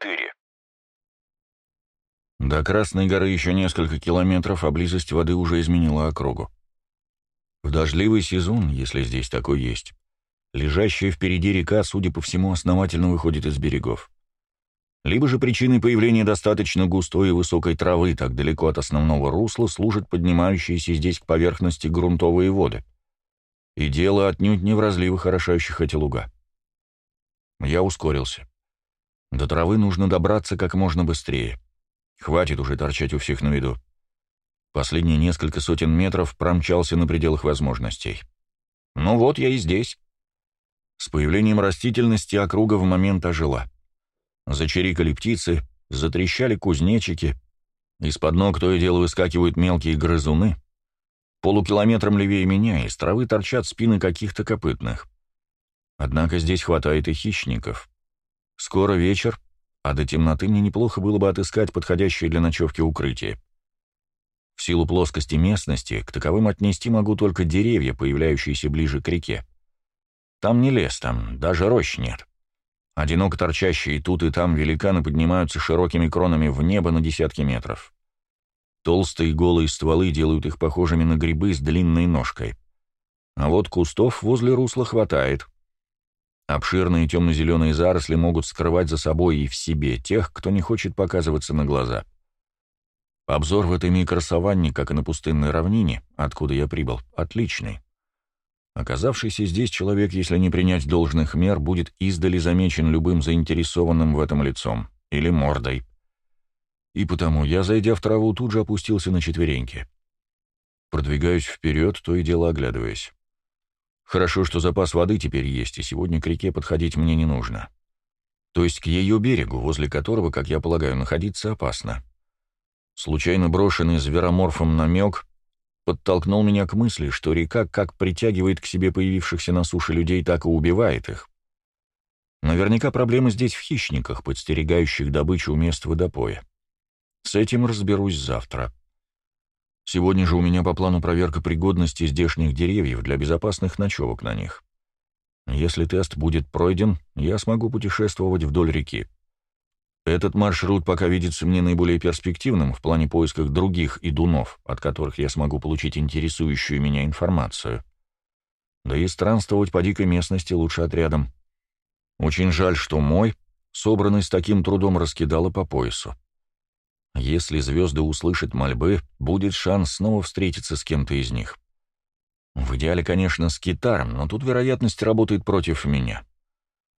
4. До Красной горы еще несколько километров, а близость воды уже изменила округу. В дождливый сезон, если здесь такой есть, лежащая впереди река, судя по всему, основательно выходит из берегов. Либо же причиной появления достаточно густой и высокой травы так далеко от основного русла служат поднимающиеся здесь к поверхности грунтовые воды. И дело отнюдь не в разливах, орошающих эти луга. Я ускорился. До травы нужно добраться как можно быстрее. Хватит уже торчать у всех на виду. Последние несколько сотен метров промчался на пределах возможностей. Ну вот я и здесь. С появлением растительности округа в момент ожила. Зачирикали птицы, затрещали кузнечики, из-под ног то и дело выскакивают мелкие грызуны. Полукилометром левее меня из травы торчат спины каких-то копытных. Однако здесь хватает и хищников. Скоро вечер, а до темноты мне неплохо было бы отыскать подходящее для ночевки укрытие. В силу плоскости местности к таковым отнести могу только деревья, появляющиеся ближе к реке. Там не лес, там даже рощ нет. Одиноко торчащие тут и там великаны поднимаются широкими кронами в небо на десятки метров. Толстые голые стволы делают их похожими на грибы с длинной ножкой. А вот кустов возле русла хватает — Обширные темно-зеленые заросли могут скрывать за собой и в себе тех, кто не хочет показываться на глаза. Обзор в этой микросаванне, как и на пустынной равнине, откуда я прибыл, отличный. Оказавшийся здесь человек, если не принять должных мер, будет издали замечен любым заинтересованным в этом лицом или мордой. И потому я, зайдя в траву, тут же опустился на четвереньки. Продвигаюсь вперед, то и дело оглядываясь. Хорошо, что запас воды теперь есть, и сегодня к реке подходить мне не нужно. То есть к ее берегу, возле которого, как я полагаю, находиться опасно. Случайно брошенный звероморфом намек подтолкнул меня к мысли, что река как притягивает к себе появившихся на суше людей, так и убивает их. Наверняка проблема здесь в хищниках, подстерегающих добычу у мест водопоя. С этим разберусь завтра. Сегодня же у меня по плану проверка пригодности здешних деревьев для безопасных ночевок на них. Если тест будет пройден, я смогу путешествовать вдоль реки. Этот маршрут пока видится мне наиболее перспективным в плане поисках других идунов, от которых я смогу получить интересующую меня информацию. Да и странствовать по дикой местности лучше отрядом. Очень жаль, что мой, собранный с таким трудом, раскидало по поясу. Если звезды услышат мольбы, будет шанс снова встретиться с кем-то из них. В идеале, конечно, с китаром, но тут вероятность работает против меня.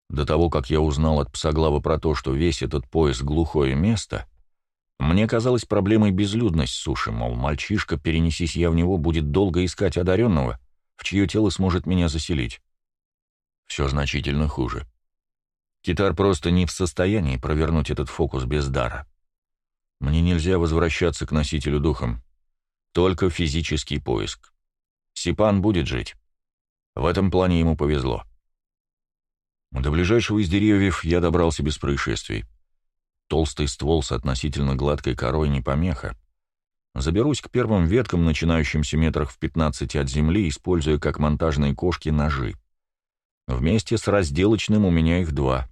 До того, как я узнал от Псоглава про то, что весь этот пояс — глухое место, мне казалось проблемой безлюдность суши, мол, мальчишка, перенесись я в него, будет долго искать одаренного, в чье тело сможет меня заселить. Все значительно хуже. Китар просто не в состоянии провернуть этот фокус без дара. Мне нельзя возвращаться к носителю духом. Только физический поиск. Сипан будет жить. В этом плане ему повезло. До ближайшего из деревьев я добрался без происшествий. Толстый ствол с относительно гладкой корой не помеха. Заберусь к первым веткам, начинающимся метрах в 15 от земли, используя как монтажные кошки ножи. Вместе с разделочным у меня их два.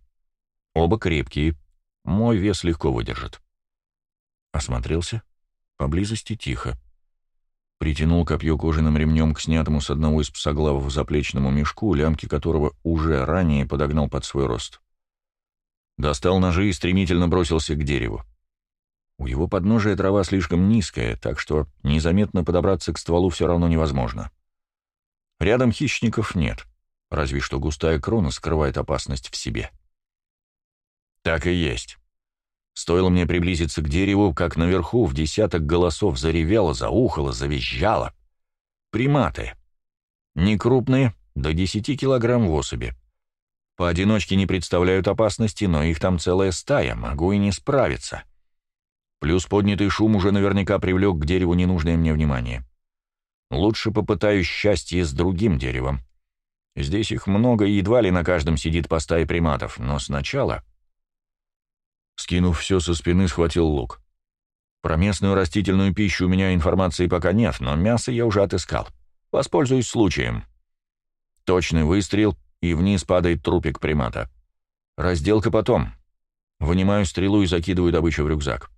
Оба крепкие. Мой вес легко выдержит. Осмотрелся. Поблизости тихо. Притянул копье кожаным ремнем к снятому с одного из псоглавов заплечному мешку, лямки которого уже ранее подогнал под свой рост. Достал ножи и стремительно бросился к дереву. У его подножия трава слишком низкая, так что незаметно подобраться к стволу все равно невозможно. Рядом хищников нет, разве что густая крона скрывает опасность в себе. Так и есть. Стоило мне приблизиться к дереву, как наверху в десяток голосов заревело, заухало, завизжало. Приматы. Не крупные, до десяти килограмм в особи. Поодиночке не представляют опасности, но их там целая стая, могу и не справиться. Плюс поднятый шум уже наверняка привлек к дереву ненужное мне внимание. Лучше попытаюсь счастье с другим деревом. Здесь их много, и едва ли на каждом сидит по стае приматов, но сначала Скинув все со спины, схватил лук. Про местную растительную пищу у меня информации пока нет, но мясо я уже отыскал. Воспользуюсь случаем. Точный выстрел, и вниз падает трупик примата. Разделка потом. Вынимаю стрелу и закидываю добычу в рюкзак.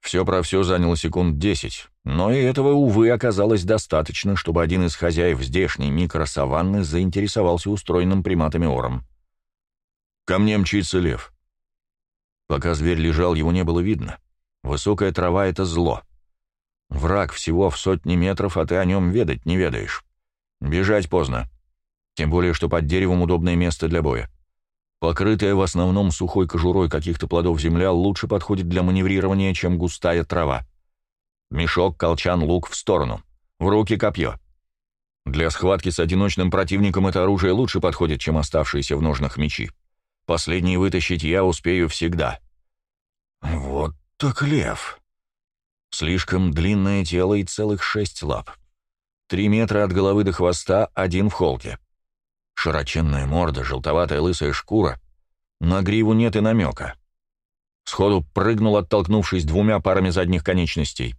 Все про все заняло секунд десять, но и этого, увы, оказалось достаточно, чтобы один из хозяев здешней микросаванны заинтересовался устроенным приматами ором. Ко мне мчится лев. Пока зверь лежал, его не было видно. Высокая трава — это зло. Враг всего в сотни метров, а ты о нем ведать не ведаешь. Бежать поздно. Тем более, что под деревом удобное место для боя. Покрытая в основном сухой кожурой каких-то плодов земля лучше подходит для маневрирования, чем густая трава. Мешок, колчан, лук в сторону. В руки копье. Для схватки с одиночным противником это оружие лучше подходит, чем оставшиеся в ножнах мечи. Последний вытащить я успею всегда. Вот так лев. Слишком длинное тело и целых шесть лап. Три метра от головы до хвоста, один в холке. Широченная морда, желтоватая лысая шкура. На гриву нет и намека. Сходу прыгнул, оттолкнувшись двумя парами задних конечностей.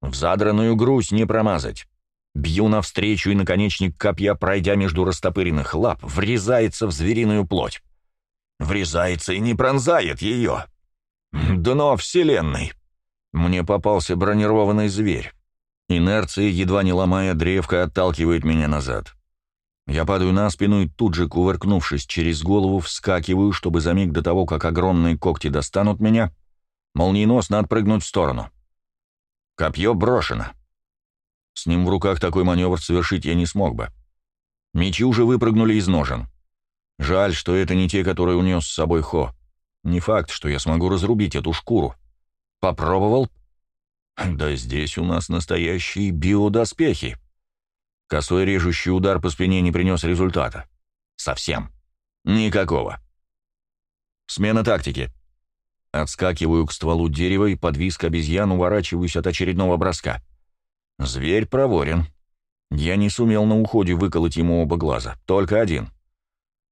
В задранную грудь не промазать. Бью навстречу, и наконечник копья, пройдя между растопыренных лап, врезается в звериную плоть. Врезается и не пронзает ее. Дно вселенной. Мне попался бронированный зверь. Инерция, едва не ломая древко, отталкивает меня назад. Я падаю на спину и тут же, кувыркнувшись через голову, вскакиваю, чтобы за миг до того, как огромные когти достанут меня, молниеносно отпрыгнуть в сторону. Копье брошено. С ним в руках такой маневр совершить я не смог бы. Мечи уже выпрыгнули из ножен. Жаль, что это не те, которые унес с собой Хо. Не факт, что я смогу разрубить эту шкуру. Попробовал? Да здесь у нас настоящие биодоспехи. Косой режущий удар по спине не принес результата. Совсем. Никакого. Смена тактики. Отскакиваю к стволу дерева и под виск обезьян уворачиваюсь от очередного броска. Зверь проворен. Я не сумел на уходе выколоть ему оба глаза. Только один.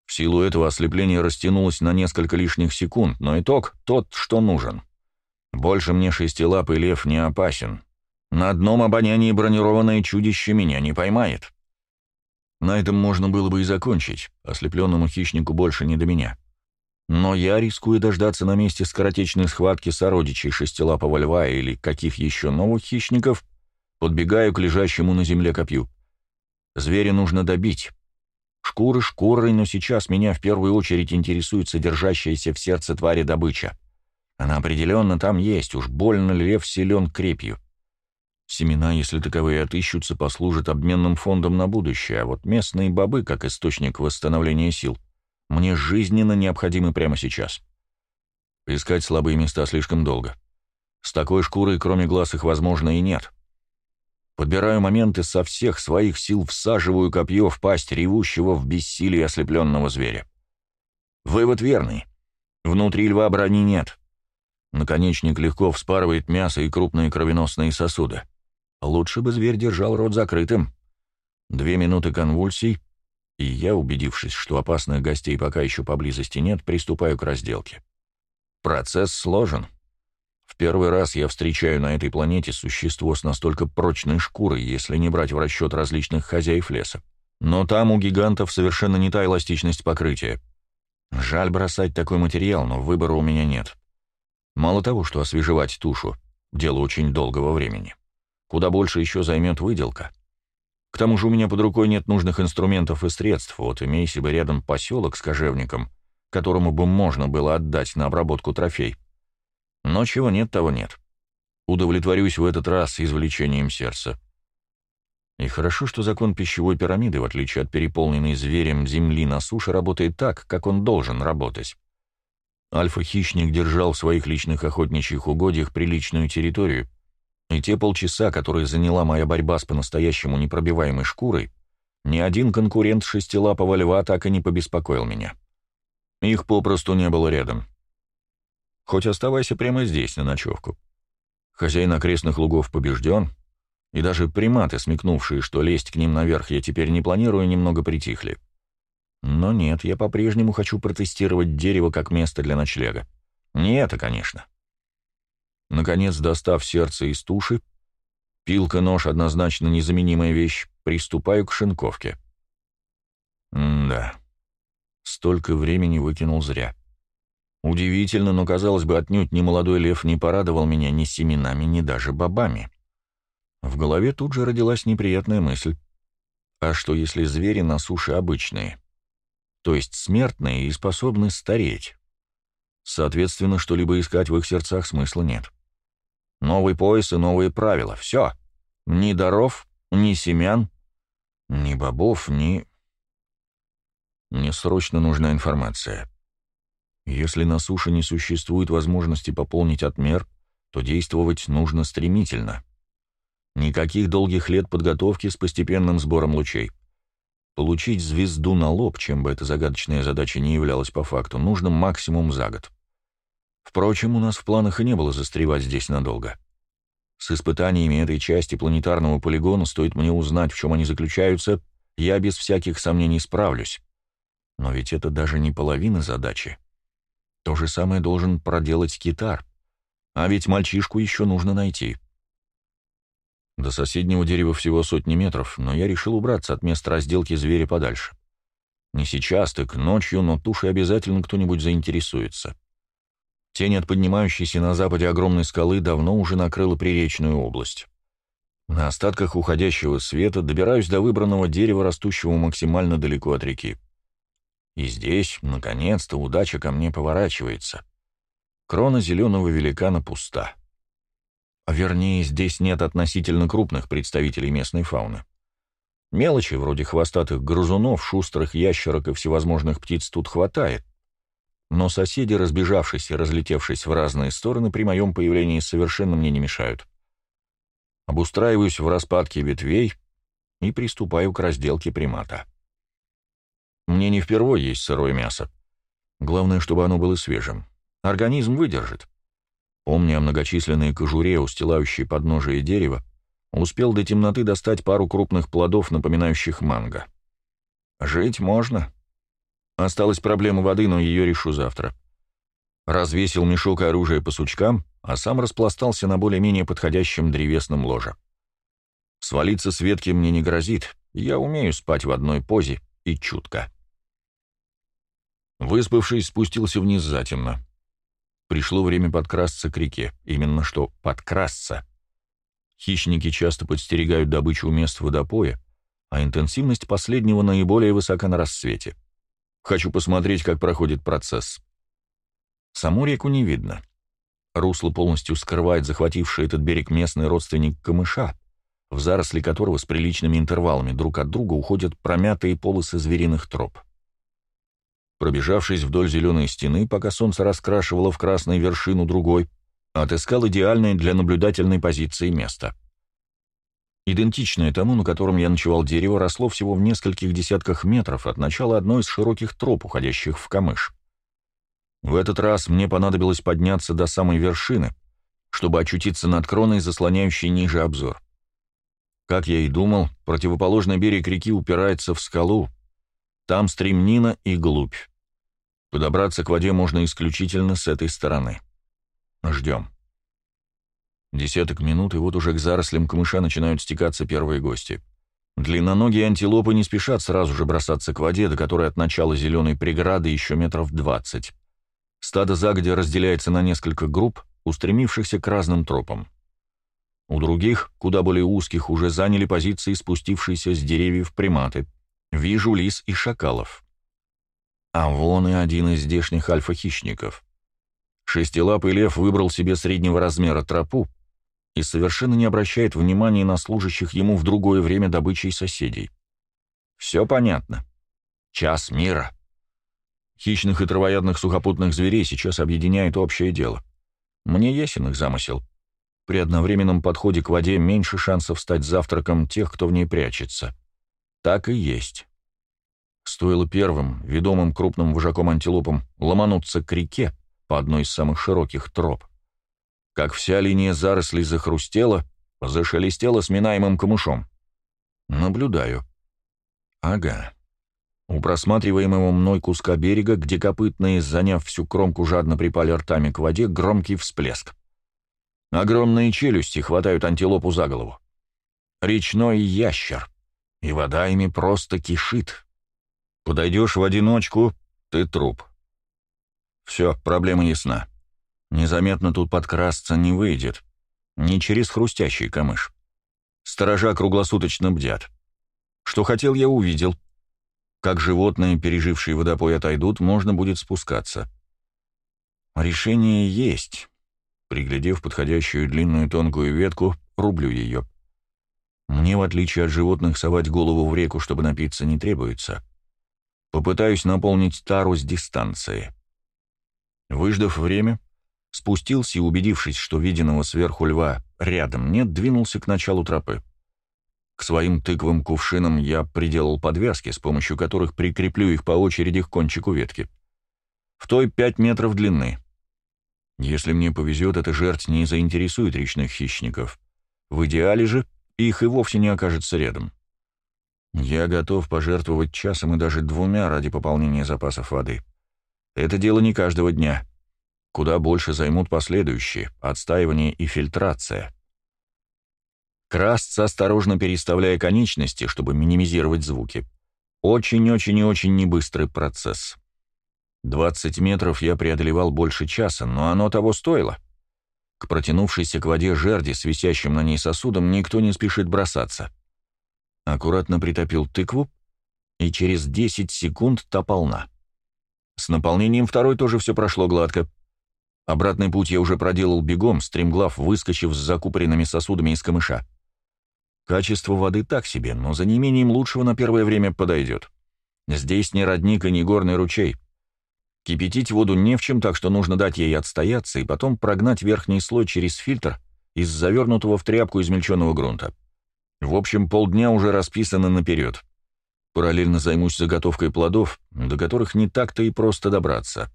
В силу этого ослепление растянулось на несколько лишних секунд, но итог тот, что нужен. Больше мне шестилапый лев не опасен. На одном обонянии бронированное чудище меня не поймает. На этом можно было бы и закончить, ослепленному хищнику больше не до меня. Но я, рискую дождаться на месте скоротечной схватки сородичей шестилапого льва или каких еще новых хищников, подбегаю к лежащему на земле копью. Зверя нужно добить. Шкуры шкурой, но сейчас меня в первую очередь интересует содержащаяся в сердце твари добыча. Она определенно там есть, уж больно лев силен крепью. Семена, если таковые отыщутся, послужат обменным фондом на будущее, а вот местные бобы, как источник восстановления сил, мне жизненно необходимы прямо сейчас. Искать слабые места слишком долго. С такой шкурой, кроме глаз, их, возможно, и нет. Подбираю моменты со всех своих сил, всаживаю копье в пасть ревущего в бессилии ослепленного зверя. Вывод верный. Внутри льва брони нет. Наконечник легко вспарывает мясо и крупные кровеносные сосуды. Лучше бы зверь держал рот закрытым. Две минуты конвульсий, и я, убедившись, что опасных гостей пока еще поблизости нет, приступаю к разделке. Процесс сложен. В первый раз я встречаю на этой планете существо с настолько прочной шкурой, если не брать в расчет различных хозяев леса. Но там у гигантов совершенно не та эластичность покрытия. Жаль бросать такой материал, но выбора у меня нет. Мало того, что освежевать тушу — дело очень долгого времени. Куда больше еще займет выделка. К тому же у меня под рукой нет нужных инструментов и средств, вот имей себе рядом поселок с кожевником, которому бы можно было отдать на обработку трофей. Но чего нет, того нет. Удовлетворюсь в этот раз извлечением сердца. И хорошо, что закон пищевой пирамиды, в отличие от переполненной зверем земли на суше, работает так, как он должен работать. Альфа-хищник держал в своих личных охотничьих угодьях приличную территорию, и те полчаса, которые заняла моя борьба с по-настоящему непробиваемой шкурой, ни один конкурент шестилапого льва так и не побеспокоил меня. Их попросту не было рядом. Хоть оставайся прямо здесь, на ночевку. Хозяин окрестных лугов побежден, и даже приматы, смекнувшие, что лезть к ним наверх я теперь не планирую, немного притихли. Но нет, я по-прежнему хочу протестировать дерево как место для ночлега. Не это, конечно. Наконец, достав сердце из туши, пилка-нож — однозначно незаменимая вещь, приступаю к шинковке. М да, столько времени выкинул зря. Удивительно, но, казалось бы, отнюдь ни молодой лев не порадовал меня ни семенами, ни даже бобами. В голове тут же родилась неприятная мысль. А что, если звери на суше обычные? То есть смертные и способны стареть? Соответственно, что-либо искать в их сердцах смысла нет. Новый пояс и новые правила. Все. Ни даров, ни семян, ни бобов, ни... Мне срочно нужна информация. Если на суше не существует возможности пополнить отмер, то действовать нужно стремительно. Никаких долгих лет подготовки с постепенным сбором лучей. Получить звезду на лоб, чем бы эта загадочная задача не являлась по факту, нужно максимум за год. Впрочем, у нас в планах и не было застревать здесь надолго. С испытаниями этой части планетарного полигона стоит мне узнать, в чем они заключаются, я без всяких сомнений справлюсь. Но ведь это даже не половина задачи. То же самое должен проделать китар. А ведь мальчишку еще нужно найти. До соседнего дерева всего сотни метров, но я решил убраться от места разделки зверя подальше. Не сейчас, так ночью, но туши обязательно кто-нибудь заинтересуется. Тень от поднимающейся на западе огромной скалы давно уже накрыла приречную область. На остатках уходящего света добираюсь до выбранного дерева, растущего максимально далеко от реки. И здесь, наконец-то, удача ко мне поворачивается. Крона зеленого великана пуста. А вернее, здесь нет относительно крупных представителей местной фауны. Мелочи, вроде хвостатых грызунов, шустрых ящерок и всевозможных птиц тут хватает, но соседи, разбежавшись и разлетевшись в разные стороны, при моем появлении совершенно мне не мешают. Обустраиваюсь в распадке ветвей и приступаю к разделке примата. Мне не впервой есть сырое мясо. Главное, чтобы оно было свежим. Организм выдержит. Помня о многочисленной кожуре, устилающей подножие дерева, успел до темноты достать пару крупных плодов, напоминающих манго. Жить можно. Осталась проблема воды, но ее решу завтра. Развесил мешок оружия по сучкам, а сам распластался на более-менее подходящем древесном ложе. Свалиться с ветки мне не грозит, я умею спать в одной позе и чутко. Выспавшись, спустился вниз затемно. Пришло время подкрасться к реке, именно что подкрасться. Хищники часто подстерегают добычу у мест водопоя, а интенсивность последнего наиболее высока на рассвете. Хочу посмотреть, как проходит процесс. Саму реку не видно. Русло полностью скрывает захвативший этот берег местный родственник камыша, в заросли которого с приличными интервалами друг от друга уходят промятые полосы звериных троп. Пробежавшись вдоль зеленой стены, пока солнце раскрашивало в красной вершину другой, отыскал идеальное для наблюдательной позиции место — Идентичное тому, на котором я ночевал дерево, росло всего в нескольких десятках метров от начала одной из широких троп, уходящих в камыш. В этот раз мне понадобилось подняться до самой вершины, чтобы очутиться над кроной, заслоняющей ниже обзор. Как я и думал, противоположный берег реки упирается в скалу. Там стремнина и глубь. Подобраться к воде можно исключительно с этой стороны. Ждем. Десяток минут, и вот уже к зарослям камыша начинают стекаться первые гости. Длинноногие антилопы не спешат сразу же бросаться к воде, до которой от начала зеленой преграды еще метров двадцать. Стадо загодя разделяется на несколько групп, устремившихся к разным тропам. У других, куда более узких, уже заняли позиции спустившиеся с деревьев приматы. Вижу лис и шакалов. А вон и один из здешних альфа-хищников. Шестилапый лев выбрал себе среднего размера тропу, и совершенно не обращает внимания на служащих ему в другое время добычей соседей. Все понятно. Час мира. Хищных и травоядных сухопутных зверей сейчас объединяет общее дело. Мне ясен их замысел. При одновременном подходе к воде меньше шансов стать завтраком тех, кто в ней прячется. Так и есть. Стоило первым, ведомым крупным вожаком-антилопом, ломануться к реке по одной из самых широких троп, как вся линия зарослей захрустела, зашелестела сминаемым камышом. Наблюдаю. Ага. У просматриваемого мной куска берега, где копытные, заняв всю кромку, жадно припали ртами к воде, громкий всплеск. Огромные челюсти хватают антилопу за голову. Речной ящер. И вода ими просто кишит. Подойдешь в одиночку — ты труп. Все, проблема ясна. Незаметно тут подкрасться не выйдет. Не через хрустящий камыш. Сторожа круглосуточно бдят. Что хотел, я увидел. Как животные, пережившие водопой, отойдут, можно будет спускаться. Решение есть. Приглядев подходящую длинную тонкую ветку, рублю ее. Мне, в отличие от животных, совать голову в реку, чтобы напиться, не требуется. Попытаюсь наполнить тару с дистанции. Выждав время, спустился и, убедившись, что виденного сверху льва рядом нет, двинулся к началу тропы. К своим тыквым кувшинам я приделал подвязки, с помощью которых прикреплю их по очереди к кончику ветки. В той пять метров длины. Если мне повезет, эта жертв не заинтересует речных хищников. В идеале же их и вовсе не окажется рядом. Я готов пожертвовать часом и даже двумя ради пополнения запасов воды. Это дело не каждого дня. Куда больше займут последующие — отстаивание и фильтрация. Красться, осторожно переставляя конечности, чтобы минимизировать звуки. Очень-очень и очень небыстрый процесс. 20 метров я преодолевал больше часа, но оно того стоило. К протянувшейся к воде жерди с висящим на ней сосудом никто не спешит бросаться. Аккуратно притопил тыкву, и через 10 секунд та полна. С наполнением второй тоже все прошло гладко. Обратный путь я уже проделал бегом, стремглав, выскочив с закупоренными сосудами из камыша. Качество воды так себе, но за неимением лучшего на первое время подойдет. Здесь не родник и не горный ручей. Кипятить воду не в чем, так что нужно дать ей отстояться и потом прогнать верхний слой через фильтр из завернутого в тряпку измельченного грунта. В общем, полдня уже расписано наперед. Параллельно займусь заготовкой плодов, до которых не так-то и просто добраться.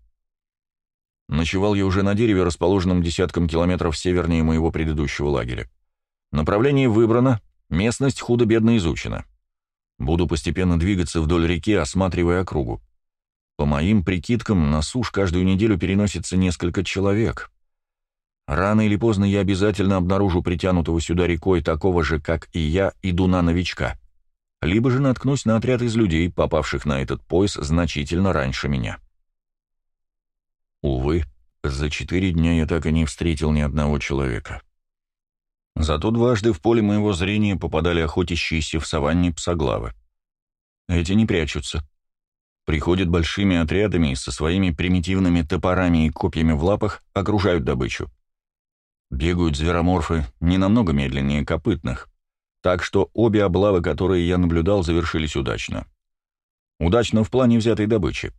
Ночевал я уже на дереве, расположенном десятком километров севернее моего предыдущего лагеря. Направление выбрано, местность худо-бедно изучена. Буду постепенно двигаться вдоль реки, осматривая округу. По моим прикидкам, на сушь каждую неделю переносится несколько человек. Рано или поздно я обязательно обнаружу притянутого сюда рекой такого же, как и я, идуна-новичка. Либо же наткнусь на отряд из людей, попавших на этот пояс значительно раньше меня. Увы, за четыре дня я так и не встретил ни одного человека. Зато дважды в поле моего зрения попадали охотящиеся в саванне псоглавы. Эти не прячутся. Приходят большими отрядами и со своими примитивными топорами и копьями в лапах окружают добычу. Бегают звероморфы не намного медленнее копытных, так что обе облавы, которые я наблюдал, завершились удачно. Удачно в плане взятой добычи.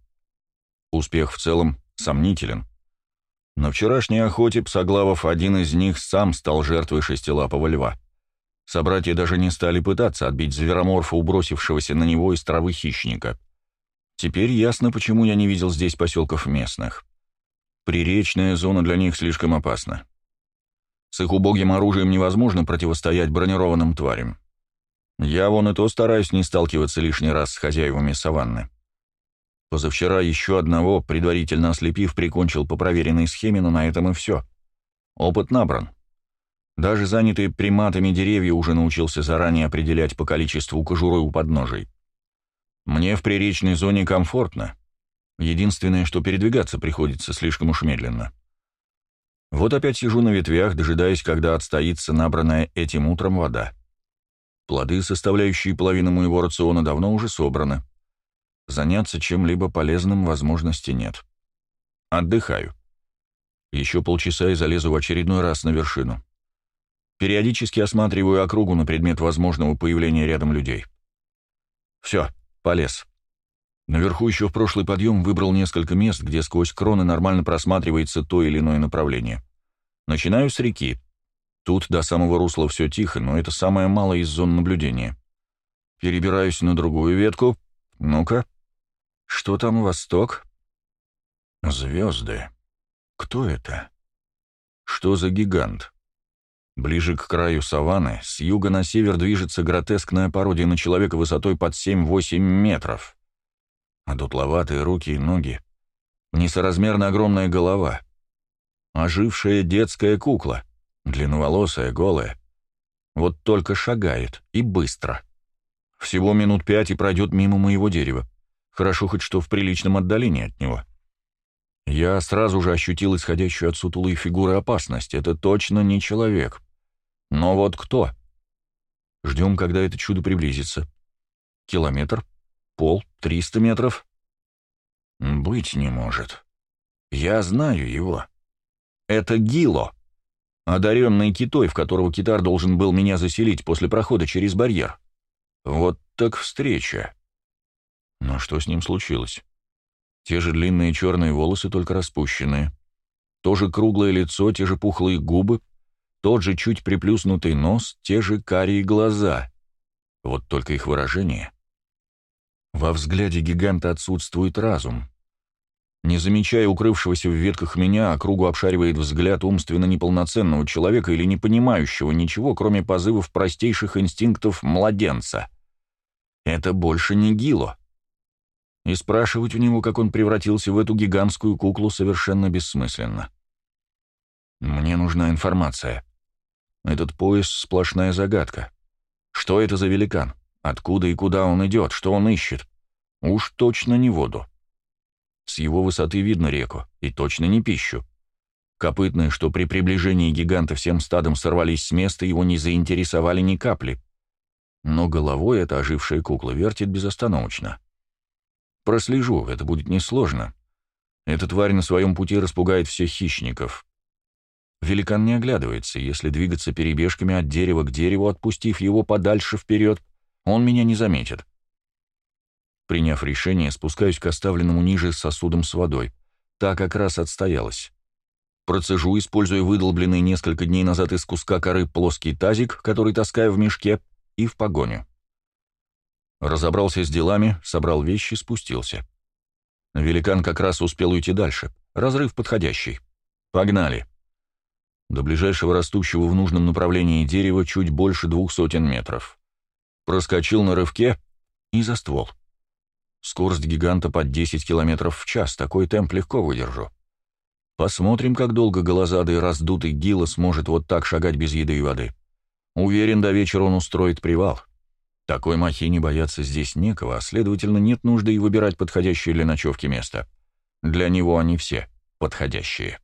Успех в целом сомнителен. На вчерашней охоте псоглавов один из них сам стал жертвой шестилапого льва. Собратья даже не стали пытаться отбить звероморфа, убросившегося на него из травы хищника. Теперь ясно, почему я не видел здесь поселков местных. Приречная зона для них слишком опасна. С их убогим оружием невозможно противостоять бронированным тварям. Я вон и то стараюсь не сталкиваться лишний раз с хозяевами саванны. Позавчера еще одного, предварительно ослепив, прикончил по проверенной схеме, но на этом и все. Опыт набран. Даже занятые приматами деревья уже научился заранее определять по количеству кожуры у подножий. Мне в приречной зоне комфортно. Единственное, что передвигаться приходится слишком уж медленно. Вот опять сижу на ветвях, дожидаясь, когда отстоится набранная этим утром вода. Плоды, составляющие половину моего рациона, давно уже собраны. Заняться чем-либо полезным возможности нет. Отдыхаю. Еще полчаса и залезу в очередной раз на вершину. Периодически осматриваю округу на предмет возможного появления рядом людей. Все, полез. Наверху еще в прошлый подъем выбрал несколько мест, где сквозь кроны нормально просматривается то или иное направление. Начинаю с реки. Тут до самого русла все тихо, но это самое малое из зон наблюдения. Перебираюсь на другую ветку. Ну-ка. Что там восток? Звезды. Кто это? Что за гигант? Ближе к краю саванны, с юга на север движется гротескная пародия на человека высотой под 7-8 метров а дутловатые руки и ноги, несоразмерно огромная голова, ожившая детская кукла, длинноволосая, голая, вот только шагает, и быстро. Всего минут пять и пройдет мимо моего дерева. Хорошо хоть что в приличном отдалении от него. Я сразу же ощутил исходящую от сутулой фигуры опасность. Это точно не человек. Но вот кто? Ждем, когда это чудо приблизится. Километр? Пол? Триста метров? Быть не может. Я знаю его. Это Гило, одаренный китой, в которого китар должен был меня заселить после прохода через барьер. Вот так встреча. Но что с ним случилось? Те же длинные черные волосы, только распущенные. То же круглое лицо, те же пухлые губы, тот же чуть приплюснутый нос, те же карие глаза. Вот только их выражение. Во взгляде гиганта отсутствует разум. Не замечая укрывшегося в ветках меня, округу обшаривает взгляд умственно неполноценного человека или не понимающего ничего, кроме позывов простейших инстинктов младенца. Это больше не Гило. И спрашивать у него, как он превратился в эту гигантскую куклу, совершенно бессмысленно. Мне нужна информация. Этот пояс — сплошная загадка. Что это за великан? Откуда и куда он идет? Что он ищет? Уж точно не воду. С его высоты видно реку, и точно не пищу. Копытные, что при приближении гиганта всем стадом сорвались с места, его не заинтересовали ни капли. Но головой эта ожившая кукла вертит безостановочно. Прослежу, это будет несложно. Эта тварь на своем пути распугает всех хищников. Великан не оглядывается, если двигаться перебежками от дерева к дереву, отпустив его подальше вперед, он меня не заметит. Приняв решение, спускаюсь к оставленному ниже сосудам с водой. Та как раз отстоялась. Процежу, используя выдолбленный несколько дней назад из куска коры плоский тазик, который таскаю в мешке, и в погоню. Разобрался с делами, собрал вещи, спустился. Великан как раз успел уйти дальше. Разрыв подходящий. Погнали. До ближайшего растущего в нужном направлении дерева чуть больше двух сотен метров. Проскочил на рывке и за ствол. Скорость гиганта под 10 километров в час, такой темп легко выдержу. Посмотрим, как долго голозадый раздутый Гила сможет вот так шагать без еды и воды. Уверен, до вечера он устроит привал. Такой махине бояться здесь некого, а следовательно, нет нужды и выбирать подходящее для ночевки место. Для него они все подходящие.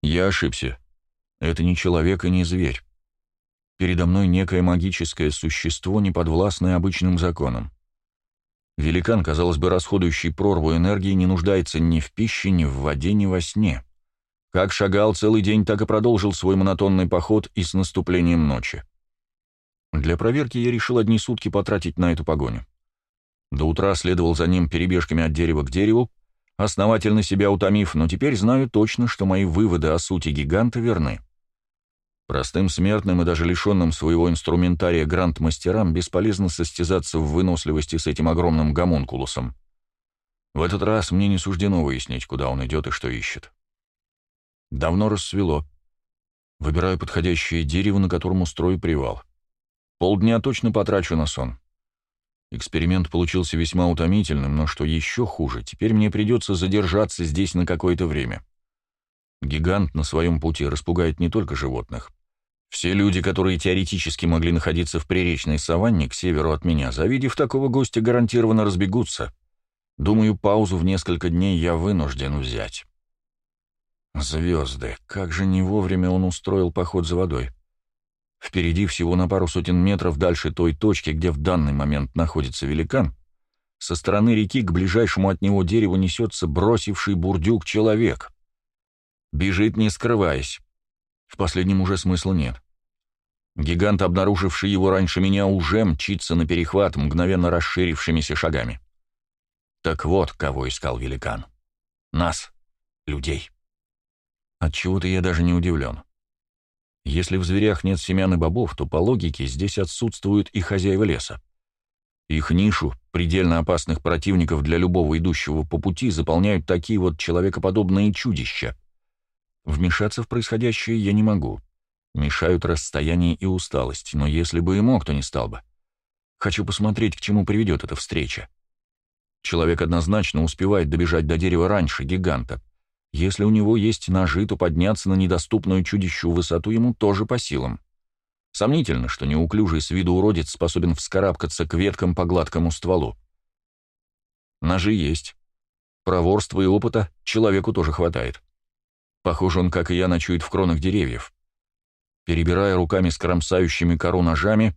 Я ошибся. Это не человек и не зверь. Передо мной некое магическое существо, неподвластное обычным законам. Великан, казалось бы, расходующий прорву энергии, не нуждается ни в пище, ни в воде, ни во сне. Как шагал целый день, так и продолжил свой монотонный поход и с наступлением ночи. Для проверки я решил одни сутки потратить на эту погоню. До утра следовал за ним перебежками от дерева к дереву, основательно себя утомив, но теперь знаю точно, что мои выводы о сути гиганта верны. Простым смертным и даже лишенным своего инструментария гранд-мастерам бесполезно состязаться в выносливости с этим огромным гомункулусом. В этот раз мне не суждено выяснить, куда он идет и что ищет. Давно рассвело. Выбираю подходящее дерево, на котором устрою привал. Полдня точно потрачу на сон. Эксперимент получился весьма утомительным, но что еще хуже, теперь мне придется задержаться здесь на какое-то время. Гигант на своем пути распугает не только животных. Все люди, которые теоретически могли находиться в приречной саванне к северу от меня, завидев такого гостя, гарантированно разбегутся. Думаю, паузу в несколько дней я вынужден взять. Звезды. Как же не вовремя он устроил поход за водой. Впереди всего на пару сотен метров дальше той точки, где в данный момент находится великан, со стороны реки к ближайшему от него дереву несется бросивший бурдюк человек. Бежит, не скрываясь. В последнем уже смысла нет. Гигант, обнаруживший его раньше меня, уже мчится на перехват мгновенно расширившимися шагами. Так вот, кого искал великан. Нас, людей. Отчего-то я даже не удивлен. Если в зверях нет семян и бобов, то по логике здесь отсутствуют и хозяева леса. Их нишу, предельно опасных противников для любого идущего по пути, заполняют такие вот человекоподобные чудища. Вмешаться в происходящее я не могу. Мешают расстояние и усталость, но если бы и мог, то не стал бы. Хочу посмотреть, к чему приведет эта встреча. Человек однозначно успевает добежать до дерева раньше гиганта, если у него есть ножи, то подняться на недоступную чудищу высоту ему тоже по силам. Сомнительно, что неуклюжий с виду уродец способен вскарабкаться к веткам по гладкому стволу. Ножи есть. Проворства и опыта человеку тоже хватает. Похоже, он, как и я, ночует в кронах деревьев. Перебирая руками с кромсающими кору ножами,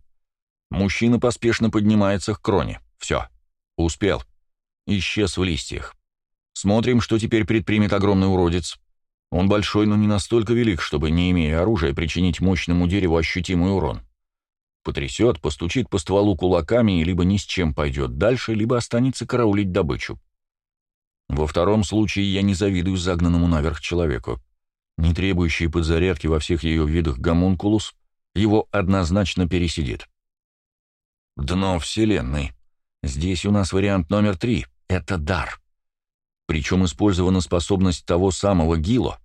мужчина поспешно поднимается к кроне. Все. Успел. Исчез в листьях. Смотрим, что теперь предпримет огромный уродец. Он большой, но не настолько велик, чтобы, не имея оружия, причинить мощному дереву ощутимый урон. Потрясет, постучит по стволу кулаками и либо ни с чем пойдет дальше, либо останется караулить добычу. Во втором случае я не завидую загнанному наверх человеку. Не требующий подзарядки во всех ее видах гомункулус его однозначно пересидит. Дно Вселенной. Здесь у нас вариант номер три — это дар. Причем использована способность того самого Гило,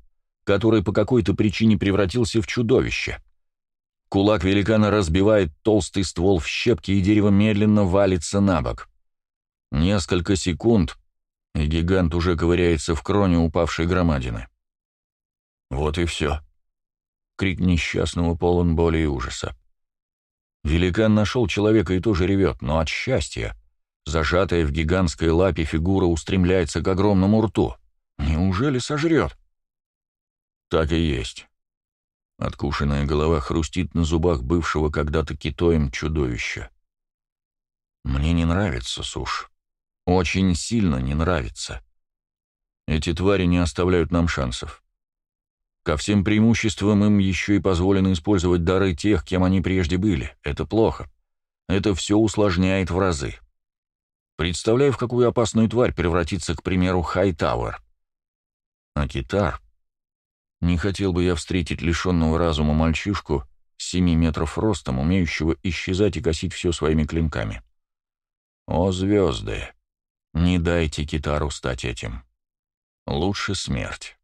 который по какой-то причине превратился в чудовище. Кулак великана разбивает толстый ствол в щепки, и дерево медленно валится на бок. Несколько секунд, и гигант уже ковыряется в кроне упавшей громадины. Вот и все. Крик несчастного полон боли и ужаса. Великан нашел человека и тоже ревет, но от счастья. Зажатая в гигантской лапе фигура устремляется к огромному рту. Неужели сожрет? Так и есть. Откушенная голова хрустит на зубах бывшего когда-то китоем чудовища. Мне не нравится сушь. Очень сильно не нравится. Эти твари не оставляют нам шансов. Ко всем преимуществам им еще и позволено использовать дары тех, кем они прежде были. Это плохо. Это все усложняет в разы. Представляю, в какую опасную тварь превратится, к примеру, Хайтауэр. А китар... Не хотел бы я встретить лишенного разума мальчишку с семи метров ростом, умеющего исчезать и косить все своими клинками. О, звезды! Не дайте китару стать этим. Лучше смерть.